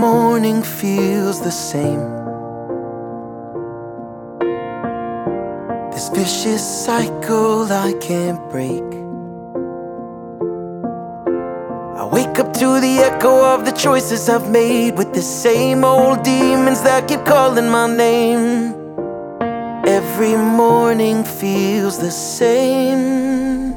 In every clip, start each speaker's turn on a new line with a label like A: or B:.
A: morning feels the same. This vicious cycle I can't break. I wake up to the echo of the choices I've made with the same old demons that keep calling my name. Every morning feels the same.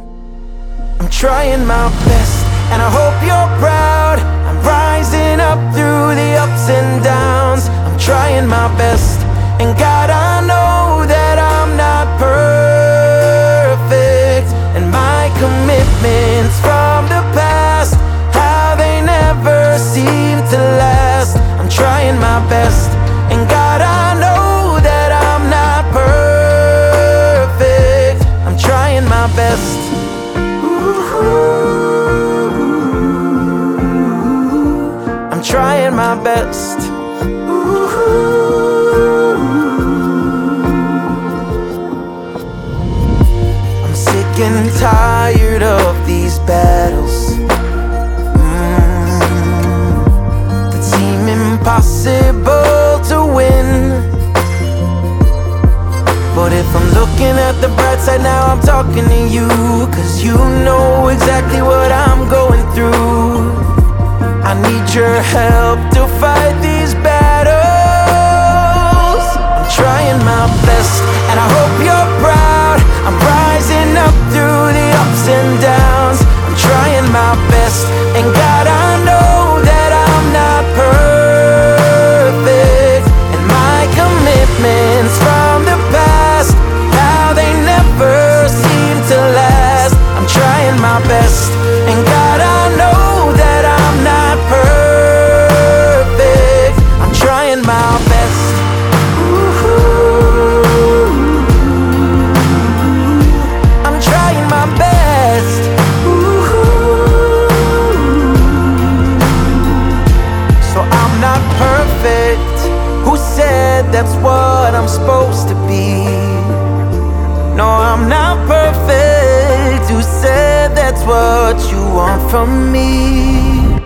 A: I'm trying my best, and I hope you're proud. Rising up through the ups and downs. I'm trying my best, and God, I know that I'm not perfect. And my commitments from the past, how they never seem to last. I'm trying my best, and God, I know that I'm not perfect. I'm trying my best. Trying my best. I'm sick and tired of these battles mm, that seem impossible to win. But if I'm looking at the bright side now, I'm talking to you. Cause you know exactly what I'm going through. Your help to fight these battles. I'm trying my best, and I hope you're proud. I'm rising up through the ups and downs. I'm trying my best, and God, I know that I'm not perfect. And my commitments from the past, how they never seem to last. I'm trying my best, said that's what I'm supposed to be? No, I'm not perfect. Who said that's what you want from me?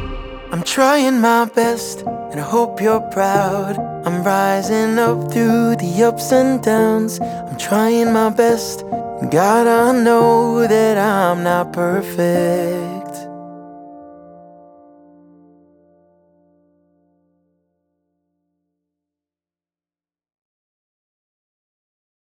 A: I'm trying my best, and I hope you're proud. I'm rising up through the ups and downs. I'm trying my best, God, I know that I'm not perfect.